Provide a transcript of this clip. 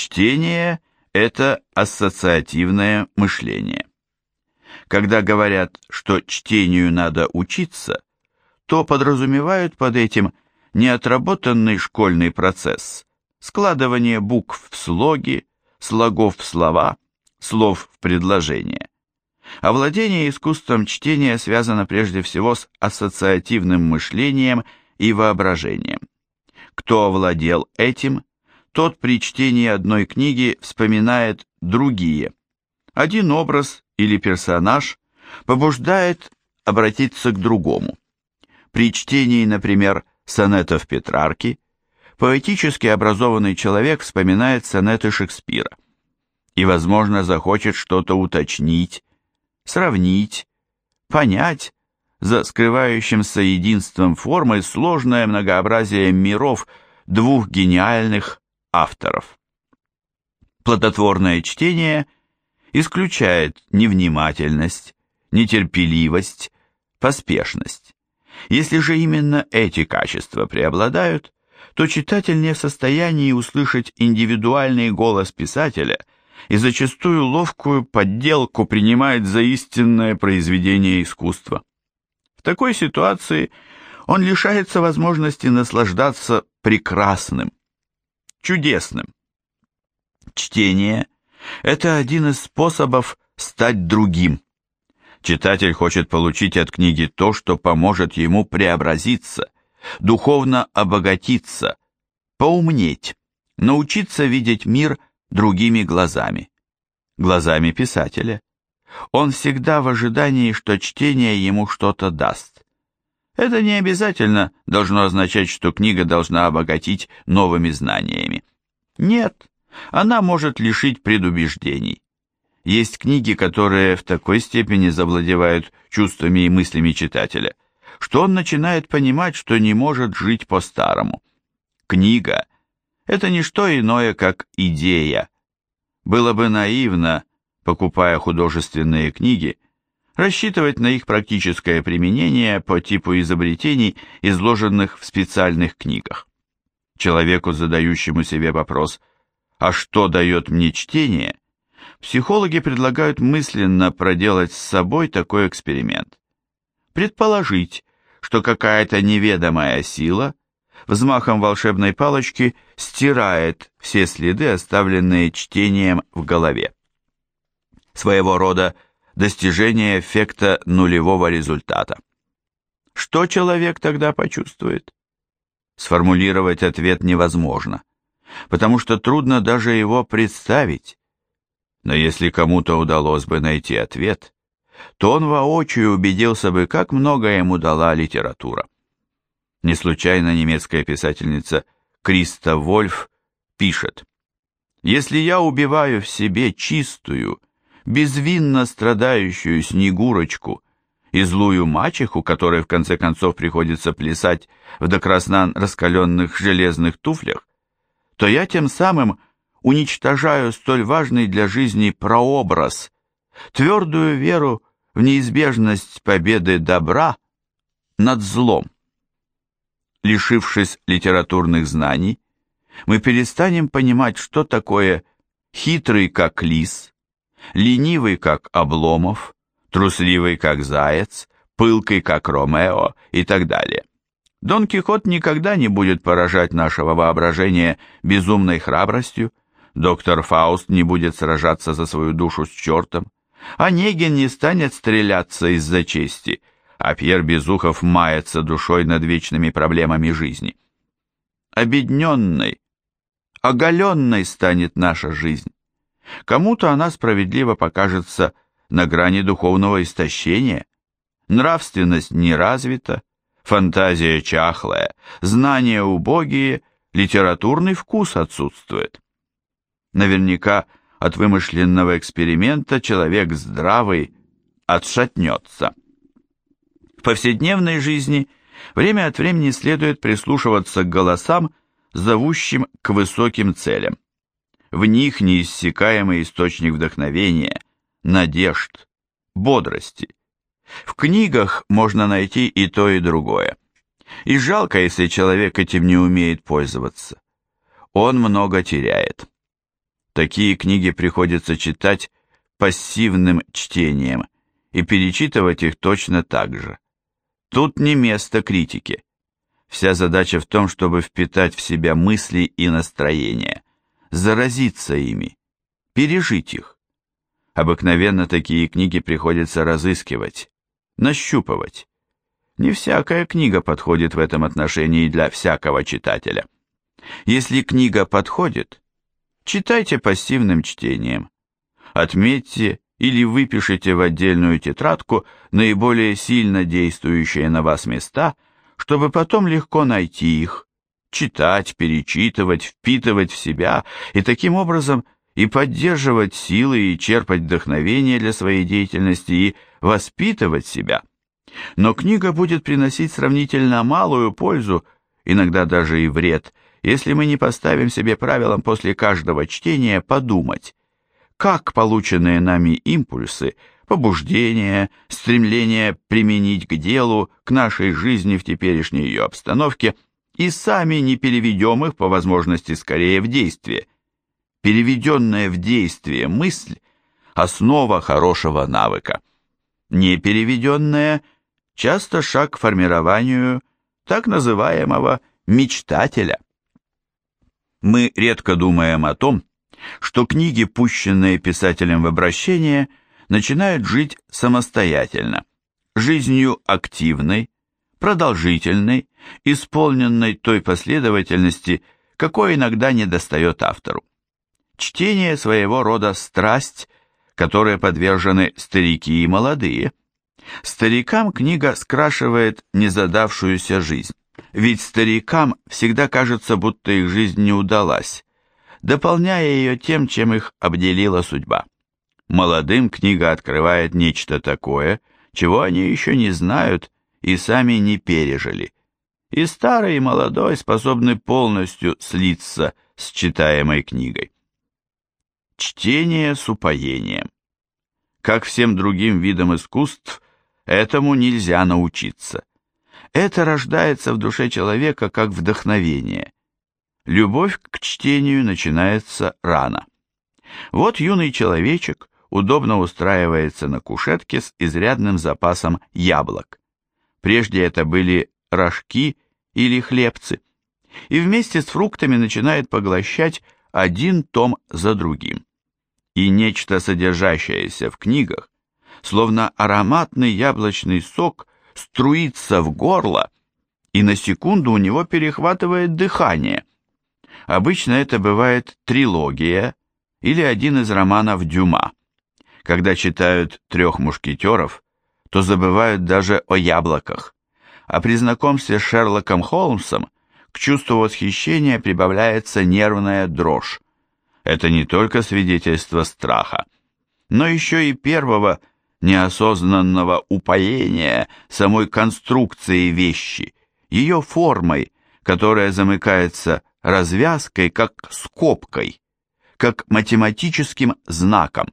Чтение – это ассоциативное мышление. Когда говорят, что чтению надо учиться, то подразумевают под этим неотработанный школьный процесс, складывание букв в слоги, слогов в слова, слов в предложения. Овладение искусством чтения связано прежде всего с ассоциативным мышлением и воображением. Кто овладел этим, тот при чтении одной книги вспоминает другие. Один образ или персонаж побуждает обратиться к другому. При чтении, например, сонетов Петрарки, поэтически образованный человек вспоминает сонеты Шекспира и, возможно, захочет что-то уточнить, сравнить, понять за скрывающимся единством формы сложное многообразие миров двух гениальных авторов. Плодотворное чтение исключает невнимательность, нетерпеливость, поспешность. Если же именно эти качества преобладают, то читатель не в состоянии услышать индивидуальный голос писателя и зачастую ловкую подделку принимает за истинное произведение искусства. В такой ситуации он лишается возможности наслаждаться прекрасным, чудесным. Чтение – это один из способов стать другим. Читатель хочет получить от книги то, что поможет ему преобразиться, духовно обогатиться, поумнеть, научиться видеть мир другими глазами, глазами писателя. Он всегда в ожидании, что чтение ему что-то даст. Это не обязательно должно означать, что книга должна обогатить новыми знаниями. Нет, она может лишить предубеждений. Есть книги, которые в такой степени завладевают чувствами и мыслями читателя, что он начинает понимать, что не может жить по-старому. Книга – это не что иное, как идея. Было бы наивно, покупая художественные книги, рассчитывать на их практическое применение по типу изобретений, изложенных в специальных книгах. Человеку, задающему себе вопрос «А что дает мне чтение?», психологи предлагают мысленно проделать с собой такой эксперимент. Предположить, что какая-то неведомая сила взмахом волшебной палочки стирает все следы, оставленные чтением в голове. Своего рода достижение эффекта нулевого результата. Что человек тогда почувствует? Сформулировать ответ невозможно, потому что трудно даже его представить. Но если кому-то удалось бы найти ответ, то он воочию убедился бы, как много ему дала литература. Не случайно немецкая писательница Криста Вольф пишет, «Если я убиваю в себе чистую, безвинно страдающую Снегурочку и злую мачеху, которой в конце концов приходится плясать в докраснан раскаленных железных туфлях, то я тем самым уничтожаю столь важный для жизни прообраз, твердую веру в неизбежность победы добра над злом. Лишившись литературных знаний, мы перестанем понимать, что такое хитрый как лис, ленивый как Обломов, трусливый как Заяц, пылкий как Ромео и так далее. Дон Кихот никогда не будет поражать нашего воображения безумной храбростью, доктор Фауст не будет сражаться за свою душу с чертом, Онегин не станет стреляться из-за чести, а Пьер Безухов мается душой над вечными проблемами жизни. Обедненной, оголенной станет наша жизнь. Кому-то она справедливо покажется на грани духовного истощения. Нравственность не развита, фантазия чахлая, знания убогие, литературный вкус отсутствует. Наверняка от вымышленного эксперимента человек здравый отшатнется. В повседневной жизни время от времени следует прислушиваться к голосам, зовущим к высоким целям. В них неиссякаемый источник вдохновения, надежд, бодрости. В книгах можно найти и то, и другое. И жалко, если человек этим не умеет пользоваться. Он много теряет. Такие книги приходится читать пассивным чтением и перечитывать их точно так же. Тут не место критике. Вся задача в том, чтобы впитать в себя мысли и настроения, заразиться ими, пережить их. Обыкновенно такие книги приходится разыскивать, нащупывать. Не всякая книга подходит в этом отношении для всякого читателя. Если книга подходит, читайте пассивным чтением. Отметьте или выпишите в отдельную тетрадку наиболее сильно действующие на вас места – чтобы потом легко найти их, читать, перечитывать, впитывать в себя и таким образом и поддерживать силы и черпать вдохновение для своей деятельности и воспитывать себя. Но книга будет приносить сравнительно малую пользу, иногда даже и вред, если мы не поставим себе правилом после каждого чтения подумать, как полученные нами импульсы – побуждение, стремление применить к делу, к нашей жизни в теперешней ее обстановке, и сами не переведем их по возможности скорее в действие. Переведенная в действие мысль – основа хорошего навыка. Не переведенная – часто шаг к формированию так называемого мечтателя. Мы редко думаем о том, что книги, пущенные писателем в обращение – начинают жить самостоятельно, жизнью активной, продолжительной, исполненной той последовательности, какой иногда недостает автору. Чтение своего рода страсть, которой подвержены старики и молодые. Старикам книга скрашивает незадавшуюся жизнь, ведь старикам всегда кажется, будто их жизнь не удалась, дополняя ее тем, чем их обделила судьба. Молодым книга открывает нечто такое, чего они еще не знают и сами не пережили. И старый, и молодой способны полностью слиться с читаемой книгой. Чтение с упоением. Как всем другим видам искусств, этому нельзя научиться. Это рождается в душе человека как вдохновение. Любовь к чтению начинается рано. Вот юный человечек удобно устраивается на кушетке с изрядным запасом яблок. Прежде это были рожки или хлебцы, и вместе с фруктами начинает поглощать один том за другим. И нечто, содержащееся в книгах, словно ароматный яблочный сок, струится в горло, и на секунду у него перехватывает дыхание. Обычно это бывает трилогия или один из романов Дюма. Когда читают «Трех мушкетеров», то забывают даже о яблоках, а при знакомстве с Шерлоком Холмсом к чувству восхищения прибавляется нервная дрожь. Это не только свидетельство страха, но еще и первого неосознанного упоения самой конструкции вещи, ее формой, которая замыкается развязкой как скобкой, как математическим знаком.